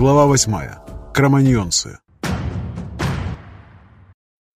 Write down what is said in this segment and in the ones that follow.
Глава восьмая. Кроманьонцы.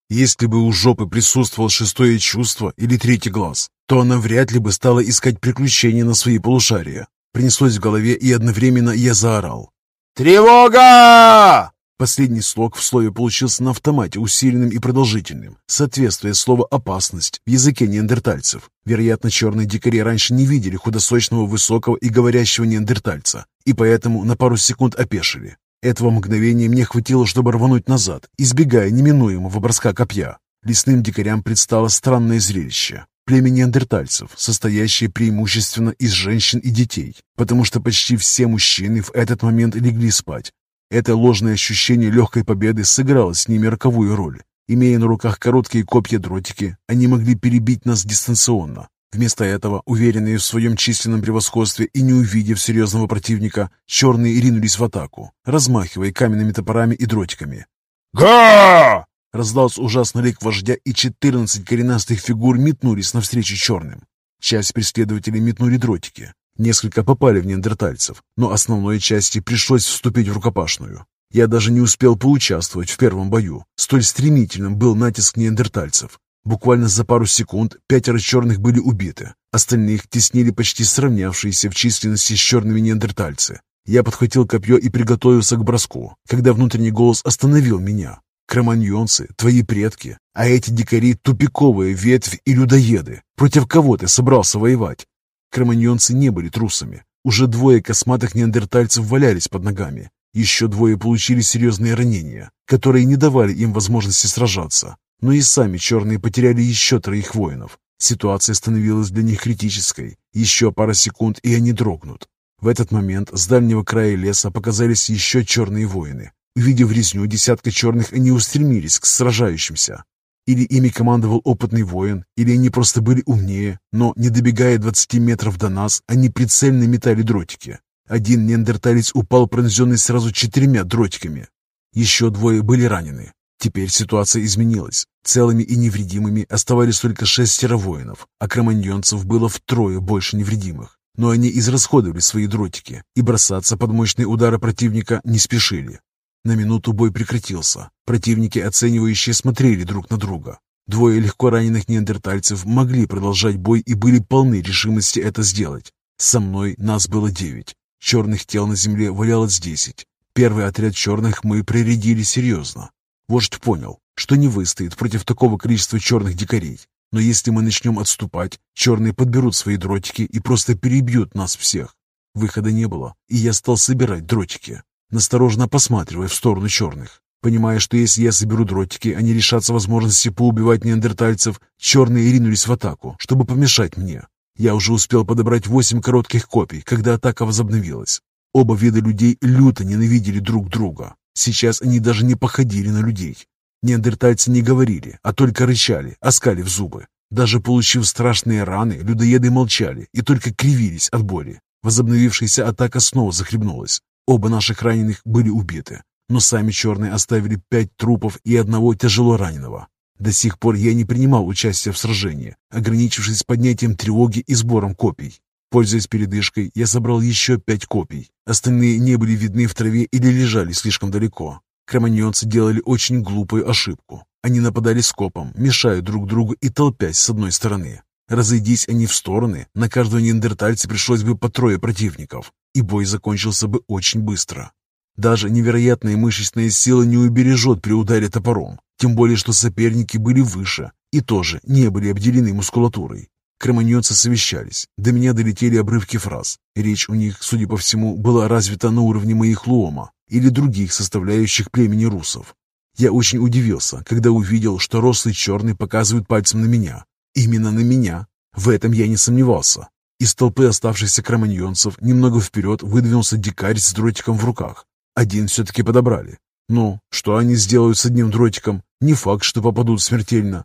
Если бы у жопы присутствовал шестое чувство или третий глаз, то она вряд ли бы стала искать приключения на свои полушария. Принеслось в голове, и одновременно я заорал. «Тревога!» Последний слог в слове получился на автомате, усиленным и продолжительным, соответствуя слову «опасность» в языке неандертальцев. Вероятно, черные дикари раньше не видели худосочного, высокого и говорящего неандертальца, и поэтому на пару секунд опешили. Этого мгновения мне хватило, чтобы рвануть назад, избегая неминуемого броска копья. Лесным дикарям предстало странное зрелище. Племя неандертальцев, состоящее преимущественно из женщин и детей, потому что почти все мужчины в этот момент легли спать, это ложное ощущение легкой победы сыграло с ними роковую роль. Имея на руках короткие копья-дротики, они могли перебить нас дистанционно. Вместо этого, уверенные в своем численном превосходстве и не увидев серьезного противника, черные ринулись в атаку, размахивая каменными топорами и дротиками. «Га!» Раздался ужасный лик вождя, и четырнадцать коренастых фигур метнулись навстречу черным. Часть преследователей метнули дротики, Несколько попали в неандертальцев, но основной части пришлось вступить в рукопашную. Я даже не успел поучаствовать в первом бою. Столь стремительным был натиск неандертальцев. Буквально за пару секунд пятеро черных были убиты. Остальных теснили почти сравнявшиеся в численности с черными неандертальцы. Я подхватил копье и приготовился к броску, когда внутренний голос остановил меня. Кроманьонцы, твои предки, а эти дикари — тупиковые ветвь и людоеды. Против кого ты собрался воевать? Кроманьонцы не были трусами. Уже двое косматых неандертальцев валялись под ногами. Еще двое получили серьезные ранения, которые не давали им возможности сражаться. Но и сами черные потеряли еще троих воинов. Ситуация становилась для них критической. Еще пара секунд, и они дрогнут. В этот момент с дальнего края леса показались еще черные воины. Увидев резню десятка черных, они устремились к сражающимся. Или ими командовал опытный воин, или они просто были умнее, но, не добегая 20 метров до нас, они прицельно метали дротики. Один неандерталец упал, пронзенный сразу четырьмя дротиками. Еще двое были ранены. Теперь ситуация изменилась. Целыми и невредимыми оставались только шестеро воинов, а кроманьонцев было втрое больше невредимых. Но они израсходовали свои дротики и бросаться под мощные удары противника не спешили. На минуту бой прекратился. Противники, оценивающие, смотрели друг на друга. Двое легко раненых неандертальцев могли продолжать бой и были полны решимости это сделать. Со мной нас было девять. Черных тел на земле валялось десять. Первый отряд черных мы прирядили серьезно. Вождь понял, что не выстоит против такого количества черных дикарей. Но если мы начнем отступать, черные подберут свои дротики и просто перебьют нас всех. Выхода не было, и я стал собирать дротики настороженно посматривая в сторону черных. Понимая, что если я соберу дротики, они лишатся возможности поубивать неандертальцев, черные ринулись в атаку, чтобы помешать мне. Я уже успел подобрать восемь коротких копий, когда атака возобновилась. Оба вида людей люто ненавидели друг друга. Сейчас они даже не походили на людей. Неандертальцы не говорили, а только рычали, оскалив зубы. Даже получив страшные раны, людоеды молчали и только кривились от боли. Возобновившаяся атака снова захлебнулась. Оба наших раненых были убиты, но сами черные оставили пять трупов и одного тяжело раненого. До сих пор я не принимал участия в сражении, ограничившись поднятием тревоги и сбором копий. Пользуясь передышкой, я собрал еще пять копий. Остальные не были видны в траве или лежали слишком далеко. Кроманьонцы делали очень глупую ошибку. Они нападали скопом, мешая друг другу и толпясь с одной стороны. Разойдись они в стороны, на каждого неандертальца пришлось бы по трое противников и бой закончился бы очень быстро. Даже невероятная мышечная сила не убережет при ударе топором, тем более что соперники были выше и тоже не были обделены мускулатурой. Кроманьонцы совещались, до меня долетели обрывки фраз. Речь у них, судя по всему, была развита на уровне моих луома или других составляющих племени русов. Я очень удивился, когда увидел, что рослый черный показывает пальцем на меня. Именно на меня. В этом я не сомневался. Из толпы оставшихся кроманьонцев немного вперед выдвинулся дикарь с дротиком в руках. Один все-таки подобрали. Ну, что они сделают с одним дротиком? Не факт, что попадут смертельно.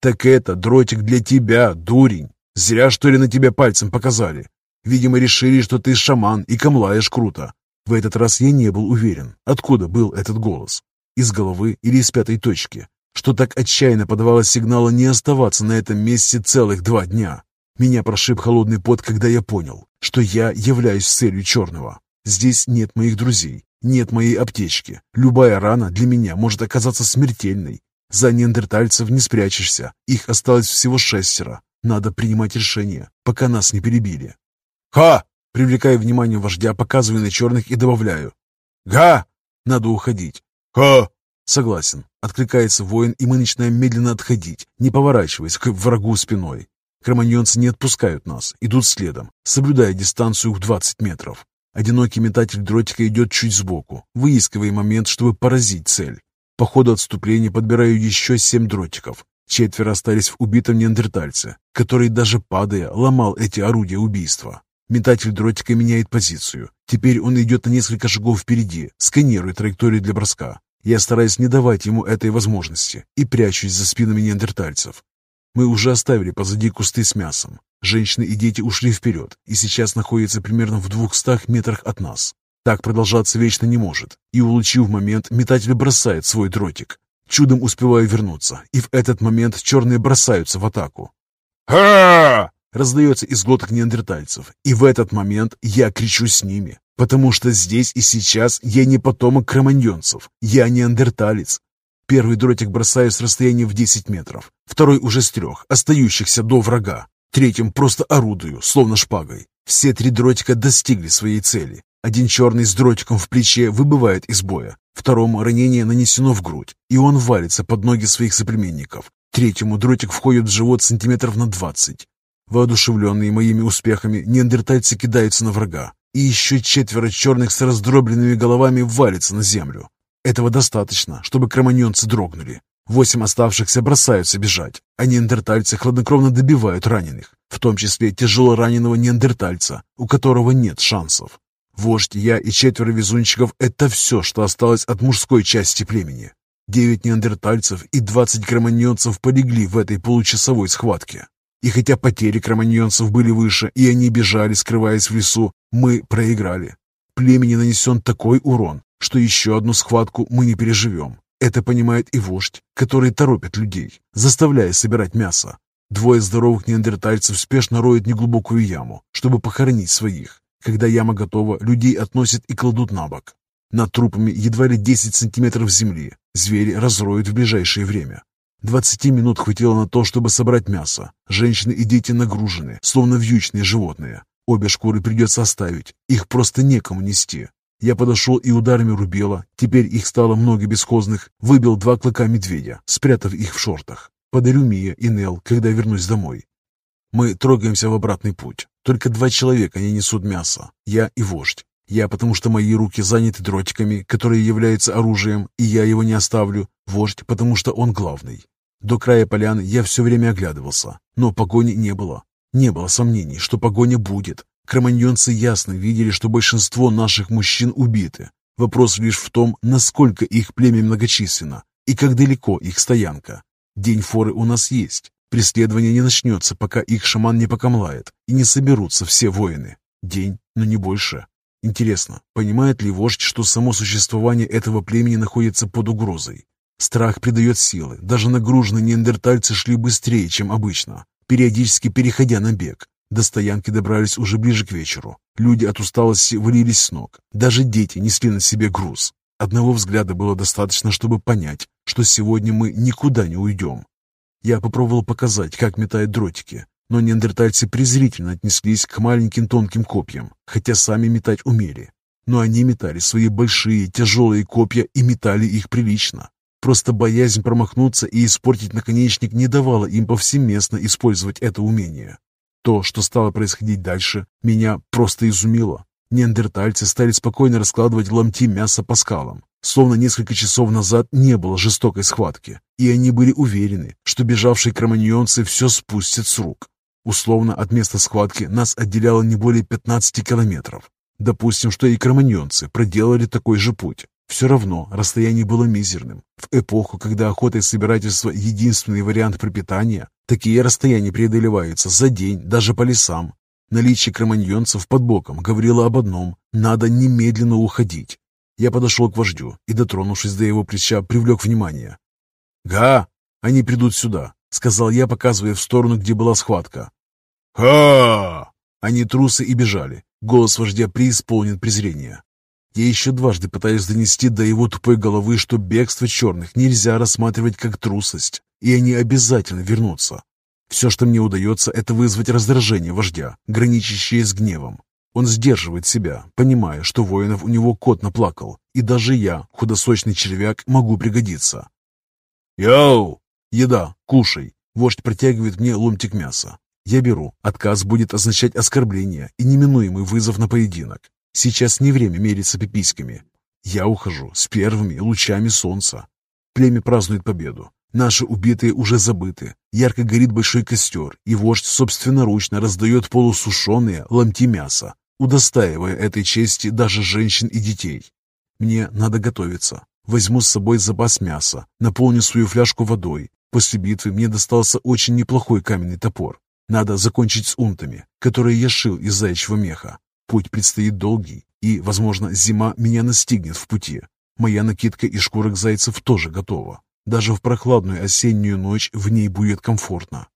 Так это дротик для тебя, дурень. Зря, что ли, на тебя пальцем показали. Видимо, решили, что ты шаман и камлаешь круто. В этот раз я не был уверен, откуда был этот голос. Из головы или из пятой точки, что так отчаянно подавало сигнала не оставаться на этом месте целых два дня. Меня прошиб холодный пот, когда я понял, что я являюсь целью черного. Здесь нет моих друзей, Нет моей аптечки. Любая рана для меня может оказаться смертельной. За неандертальцев не спрячешься. Их осталось всего шестеро. Надо принимать решение, пока нас не перебили. «Ха!» Привлекаю внимание вождя, показываю на черных и добавляю. «Га!» Надо уходить. «Ха!» Согласен. Откликается воин, и мы начинаем медленно отходить, не поворачиваясь к врагу спиной. Кроманьонцы не отпускают нас, идут следом, соблюдая дистанцию в 20 метров. Одинокий метатель дротика идет чуть сбоку, выискивая момент, чтобы поразить цель. По ходу отступления подбираю еще семь дротиков. Четверо остались в убитом неандертальце, который даже падая ломал эти орудия убийства. Метатель дротика меняет позицию. Теперь он идет на несколько шагов впереди, сканируя траекторию для броска. Я стараюсь не давать ему этой возможности и прячусь за спинами неандертальцев. Мы уже оставили позади кусты с мясом. Женщины и дети ушли вперед и сейчас находятся примерно в двухстах метрах от нас. Так продолжаться вечно не может. И, улучив момент, метатель бросает свой дротик. Чудом успеваю вернуться, и в этот момент черные бросаются в атаку. «Ха!» раздается из глоток неандертальцев, и в этот момент я кричу с ними, потому что здесь и сейчас я не потомок кроманьонцев, я неандерталец. Первый дротик бросаю с расстояния в 10 метров, второй уже с трех, остающихся до врага. Третьим просто орудую, словно шпагой. Все три дротика достигли своей цели. Один черный с дротиком в плече выбывает из боя. Второму ранение нанесено в грудь, и он валится под ноги своих соплеменников. Третьему дротик входит в живот сантиметров на двадцать. Воодушевленные моими успехами, неандертальцы кидаются на врага, и еще четверо черных с раздробленными головами валятся на землю. Этого достаточно, чтобы кроманьонцы дрогнули. Восемь оставшихся бросаются бежать, а неандертальцы хладнокровно добивают раненых, в том числе тяжело раненого неандертальца, у которого нет шансов. Вождь, я и четверо везунчиков – это все, что осталось от мужской части племени. Девять неандертальцев и двадцать кроманьонцев полегли в этой получасовой схватке. И хотя потери кроманьонцев были выше, и они бежали, скрываясь в лесу, мы проиграли. Племени нанесен такой урон, что еще одну схватку мы не переживем. Это понимает и вождь, который торопит людей, заставляя собирать мясо. Двое здоровых неандертальцев спешно роют неглубокую яму, чтобы похоронить своих. Когда яма готова, людей относят и кладут на бок. Над трупами едва ли 10 сантиметров земли. Звери разроют в ближайшее время. Двадцати минут хватило на то, чтобы собрать мясо. Женщины и дети нагружены, словно вьючные животные. Обе шкуры придется оставить, их просто некому нести. Я подошел и ударами рубела, теперь их стало много бесхозных, выбил два клыка медведя, спрятав их в шортах. Подарю Мия и Нел, когда вернусь домой. Мы трогаемся в обратный путь. Только два человека не несут мясо, я и вождь. Я, потому что мои руки заняты дротиками, которые являются оружием, и я его не оставлю. Вождь, потому что он главный. До края поляны я все время оглядывался, но погони не было. Не было сомнений, что погоня будет. Кроманьонцы ясно видели, что большинство наших мужчин убиты. Вопрос лишь в том, насколько их племя многочисленно и как далеко их стоянка. День форы у нас есть. Преследование не начнется, пока их шаман не покомлает и не соберутся все воины. День, но не больше. Интересно, понимает ли вождь, что само существование этого племени находится под угрозой? Страх придает силы. Даже нагруженные неандертальцы шли быстрее, чем обычно, периодически переходя на бег. До стоянки добрались уже ближе к вечеру. Люди от усталости валились с ног. Даже дети несли на себе груз. Одного взгляда было достаточно, чтобы понять, что сегодня мы никуда не уйдем. Я попробовал показать, как метают дротики, но неандертальцы презрительно отнеслись к маленьким тонким копьям, хотя сами метать умели. Но они метали свои большие тяжелые копья и метали их прилично. Просто боязнь промахнуться и испортить наконечник не давала им повсеместно использовать это умение. То, что стало происходить дальше, меня просто изумило. Неандертальцы стали спокойно раскладывать ломти мяса по скалам, словно несколько часов назад не было жестокой схватки, и они были уверены, что бежавшие кроманьонцы все спустят с рук. Условно от места схватки нас отделяло не более 15 километров. Допустим, что и кроманьонцы проделали такой же путь. Все равно расстояние было мизерным. В эпоху, когда охота и собирательство – единственный вариант пропитания, такие расстояния преодолеваются за день даже по лесам. Наличие кроманьонцев под боком говорило об одном – надо немедленно уходить. Я подошел к вождю и, дотронувшись до его плеча, привлек внимание. «Га! Они придут сюда», — сказал я, показывая в сторону, где была схватка. «Ха!» Они трусы и бежали. Голос вождя преисполнен презрения. Я еще дважды пытаюсь донести до его тупой головы, что бегство черных нельзя рассматривать как трусость, и они обязательно вернутся. Все, что мне удается, это вызвать раздражение вождя, граничащее с гневом. Он сдерживает себя, понимая, что воинов у него кот наплакал, и даже я, худосочный червяк, могу пригодиться. «Йоу!» «Еда, кушай!» Вождь протягивает мне ломтик мяса. Я беру. Отказ будет означать оскорбление и неминуемый вызов на поединок. Сейчас не время мериться пиписьками. Я ухожу с первыми лучами солнца. Племя празднует победу. Наши убитые уже забыты. Ярко горит большой костер, и вождь собственноручно раздает полусушеные ломти мяса, удостаивая этой чести даже женщин и детей. Мне надо готовиться. Возьму с собой запас мяса, наполню свою фляжку водой. После битвы мне достался очень неплохой каменный топор. Надо закончить с унтами, которые я шил из заячьего меха. Путь предстоит долгий, и, возможно, зима меня настигнет в пути. Моя накидка из шкурок зайцев тоже готова. Даже в прохладную осеннюю ночь в ней будет комфортно.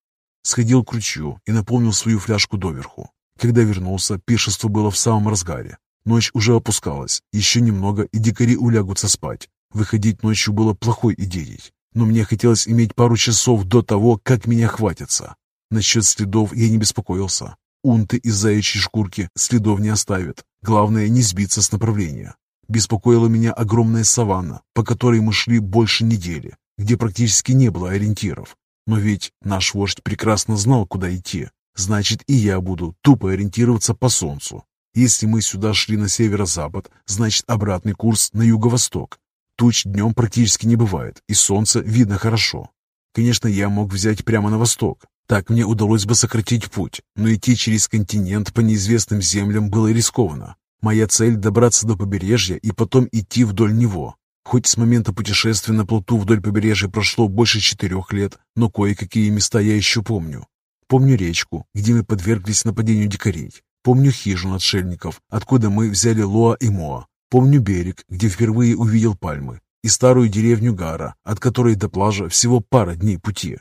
Сходил к ручью и наполнил свою фляжку доверху. Когда вернулся, пиршество было в самом разгаре. Ночь уже опускалась, еще немного, и дикари улягутся спать. Выходить ночью было плохой идеей, но мне хотелось иметь пару часов до того, как меня хватится. Насчет следов я не беспокоился. Унты из заячьей шкурки следов не оставят. Главное, не сбиться с направления. Беспокоила меня огромная саванна, по которой мы шли больше недели, где практически не было ориентиров. Но ведь наш вождь прекрасно знал, куда идти. Значит, и я буду тупо ориентироваться по солнцу. Если мы сюда шли на северо-запад, значит обратный курс на юго-восток. Туч днем практически не бывает, и солнце видно хорошо. Конечно, я мог взять прямо на восток. Так мне удалось бы сократить путь, но идти через континент по неизвестным землям было рискованно. Моя цель — добраться до побережья и потом идти вдоль него. Хоть с момента путешествия на плоту вдоль побережья прошло больше четырех лет, но кое-какие места я еще помню. Помню речку, где мы подверглись нападению дикарей. Помню хижину отшельников, откуда мы взяли Лоа и Моа. Помню берег, где впервые увидел пальмы, и старую деревню Гара, от которой до плажа всего пара дней пути.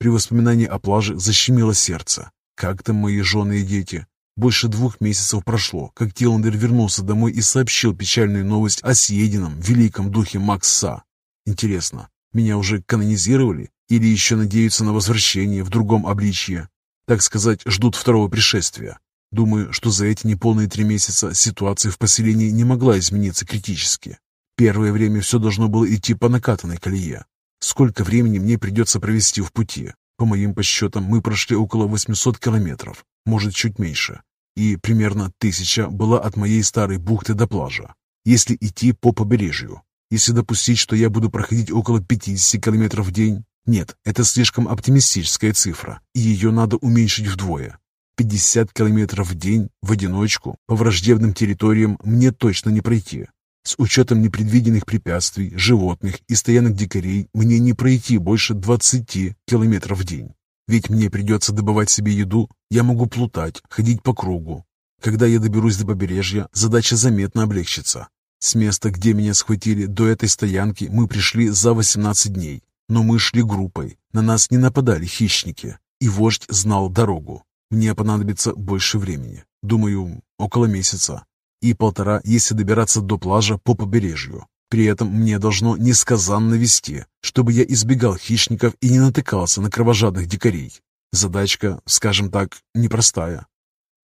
При воспоминании о плаже защемило сердце. Как там мои жены и дети? Больше двух месяцев прошло, как Тиландер вернулся домой и сообщил печальную новость о съеденном великом духе Макса. Интересно, меня уже канонизировали или еще надеются на возвращение в другом обличье? Так сказать, ждут второго пришествия. Думаю, что за эти неполные три месяца ситуация в поселении не могла измениться критически. Первое время все должно было идти по накатанной колее. Сколько времени мне придется провести в пути? По моим подсчетам, мы прошли около 800 километров, может, чуть меньше. И примерно тысяча была от моей старой бухты до плажа. Если идти по побережью, если допустить, что я буду проходить около 50 километров в день, нет, это слишком оптимистическая цифра, и ее надо уменьшить вдвое. 50 километров в день в одиночку по враждебным территориям мне точно не пройти. С учетом непредвиденных препятствий, животных и стоянок дикарей мне не пройти больше 20 километров в день. Ведь мне придется добывать себе еду, я могу плутать, ходить по кругу. Когда я доберусь до побережья, задача заметно облегчится. С места, где меня схватили до этой стоянки, мы пришли за 18 дней. Но мы шли группой, на нас не нападали хищники, и вождь знал дорогу. Мне понадобится больше времени, думаю, около месяца, и полтора, если добираться до плажа по побережью. При этом мне должно несказанно вести, чтобы я избегал хищников и не натыкался на кровожадных дикарей. Задачка, скажем так, непростая.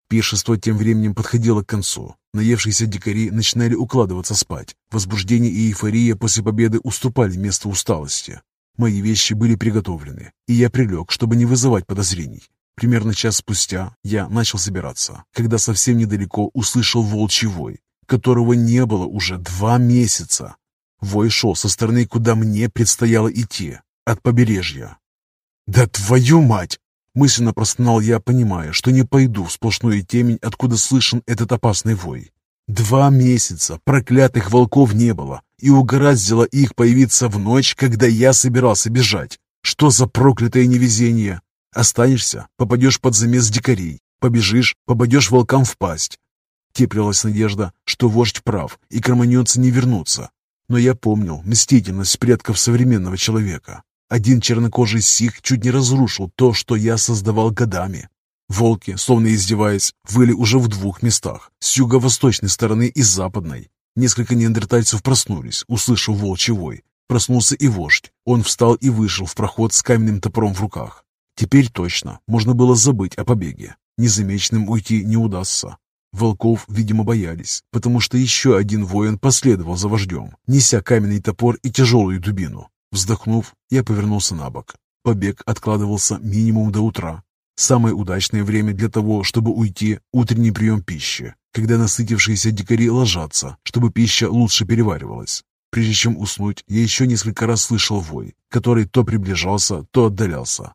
Пиршество тем временем подходило к концу. Наевшиеся дикари начинали укладываться спать. Возбуждение и эйфория после победы уступали место усталости. Мои вещи были приготовлены, и я прилег, чтобы не вызывать подозрений. Примерно час спустя я начал собираться, когда совсем недалеко услышал волчий вой, которого не было уже два месяца. Вой шел со стороны, куда мне предстояло идти, от побережья. «Да твою мать!» Мысленно простонал я, понимая, что не пойду в сплошную темень, откуда слышен этот опасный вой. Два месяца проклятых волков не было, и угораздило их появиться в ночь, когда я собирался бежать. Что за проклятое невезение! Останешься, попадешь под замес дикарей. Побежишь, попадешь волкам в пасть. Теплилась надежда, что вождь прав, и кроманьонцы не вернутся. Но я помнил мстительность предков современного человека. Один чернокожий сих чуть не разрушил то, что я создавал годами. Волки, словно издеваясь, выли уже в двух местах, с юго-восточной стороны и западной. Несколько неандертальцев проснулись, услышав волчий вой. Проснулся и вождь. Он встал и вышел в проход с каменным топором в руках. Теперь точно можно было забыть о побеге. Незамеченным уйти не удастся. Волков, видимо, боялись, потому что еще один воин последовал за вождем, неся каменный топор и тяжелую дубину. Вздохнув, я повернулся на бок. Побег откладывался минимум до утра. Самое удачное время для того, чтобы уйти – утренний прием пищи, когда насытившиеся дикари ложатся, чтобы пища лучше переваривалась. Прежде чем уснуть, я еще несколько раз слышал вой, который то приближался, то отдалялся.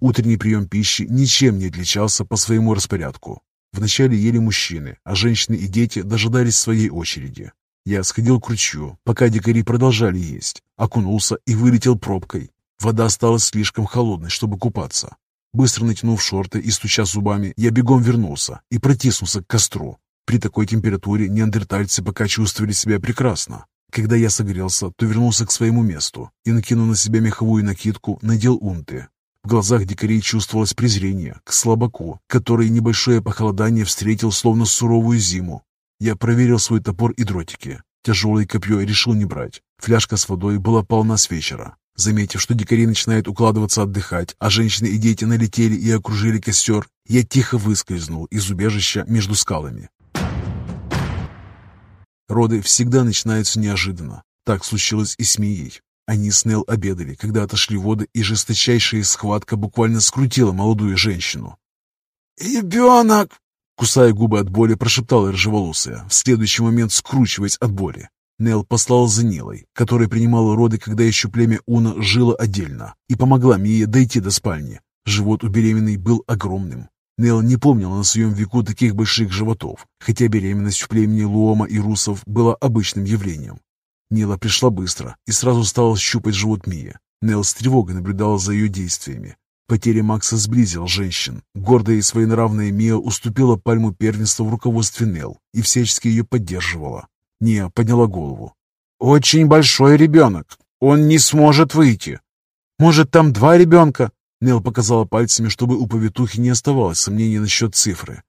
Утренний прием пищи ничем не отличался по своему распорядку. Вначале ели мужчины, а женщины и дети дожидались своей очереди. Я сходил к ручью, пока дикари продолжали есть, окунулся и вылетел пробкой. Вода стала слишком холодной, чтобы купаться. Быстро натянув шорты и стуча зубами, я бегом вернулся и протиснулся к костру. При такой температуре неандертальцы пока чувствовали себя прекрасно. Когда я согрелся, то вернулся к своему месту и, накинув на себя меховую накидку, надел унты. В глазах дикарей чувствовалось презрение к слабаку, который небольшое похолодание встретил словно суровую зиму. Я проверил свой топор и дротики. Тяжелое копье решил не брать. Фляжка с водой была полна с вечера. Заметив, что дикари начинают укладываться отдыхать, а женщины и дети налетели и окружили костер, я тихо выскользнул из убежища между скалами. Роды всегда начинаются неожиданно. Так случилось и с Мией. Они с Нел обедали, когда отошли воды, и жесточайшая схватка буквально скрутила молодую женщину. «Ребенок!» Кусая губы от боли, прошептала рыжеволосая, в следующий момент скручиваясь от боли. Нел послал за Нилой, которая принимала роды, когда еще племя Уна жило отдельно, и помогла Мие дойти до спальни. Живот у беременной был огромным. Нел не помнила на своем веку таких больших животов, хотя беременность в племени Луома и Русов была обычным явлением. Нила пришла быстро и сразу стала щупать живот Мии. Нел с тревогой наблюдала за ее действиями. Потеря Макса сблизила женщин. Гордая и своенравная Мия уступила пальму первенства в руководстве Нел и всячески ее поддерживала. Ния подняла голову. «Очень большой ребенок. Он не сможет выйти. Может, там два ребенка?» Нел показала пальцами, чтобы у повитухи не оставалось сомнений насчет цифры.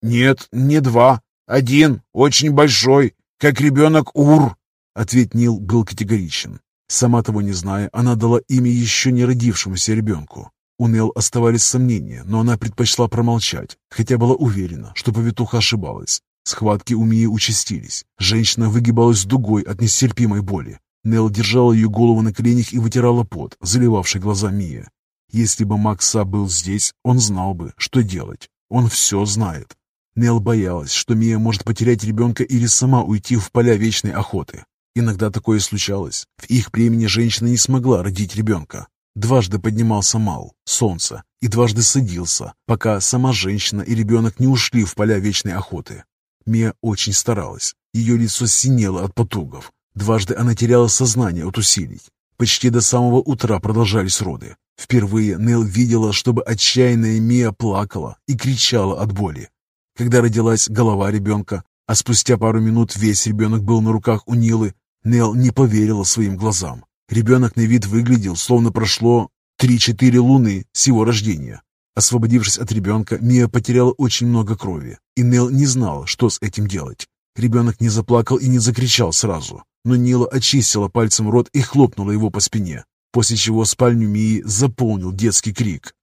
«Нет, не два. Один, очень большой, как ребенок Ур», — ответ Нил был категоричен. Сама того не зная, она дала имя еще не родившемуся ребенку. У Нел оставались сомнения, но она предпочла промолчать, хотя была уверена, что повитуха ошибалась. Схватки у Мии участились. Женщина выгибалась дугой от нестерпимой боли. Нел держала ее голову на коленях и вытирала пот, заливавший глаза Мии. Если бы Макса был здесь, он знал бы, что делать. Он все знает. Нел боялась, что Мия может потерять ребенка или сама уйти в поля вечной охоты. Иногда такое случалось. В их племени женщина не смогла родить ребенка. Дважды поднимался Мал, солнце, и дважды садился, пока сама женщина и ребенок не ушли в поля вечной охоты. Мия очень старалась. Ее лицо синело от потугов. Дважды она теряла сознание от усилий. Почти до самого утра продолжались роды. Впервые Нел видела, чтобы отчаянная Мия плакала и кричала от боли. Когда родилась голова ребенка, а спустя пару минут весь ребенок был на руках у Нилы, Нел не поверила своим глазам. Ребенок на вид выглядел, словно прошло три-четыре луны с его рождения. Освободившись от ребенка, Мия потеряла очень много крови, и Нел не знала, что с этим делать. Ребенок не заплакал и не закричал сразу, но Нила очистила пальцем рот и хлопнула его по спине, после чего спальню Мии заполнил детский крик.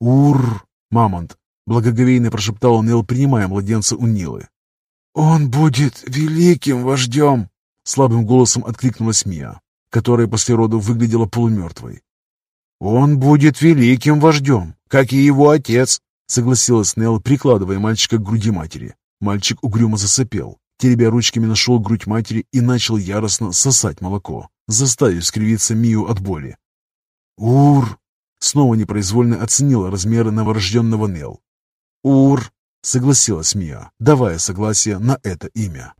«Ур!» — мамонт! — благоговейно прошептал Нел, принимая младенца у Нилы. «Он будет великим вождем!» — слабым голосом откликнулась Мия, которая после родов выглядела полумертвой. «Он будет великим вождем, как и его отец», — согласилась Нелл, прикладывая мальчика к груди матери. Мальчик угрюмо засопел, теребя ручками нашел грудь матери и начал яростно сосать молоко, заставив скривиться Мию от боли. «Ур!» — снова непроизвольно оценила размеры новорожденного Нелл. «Ур!» — согласилась Мия, давая согласие на это имя.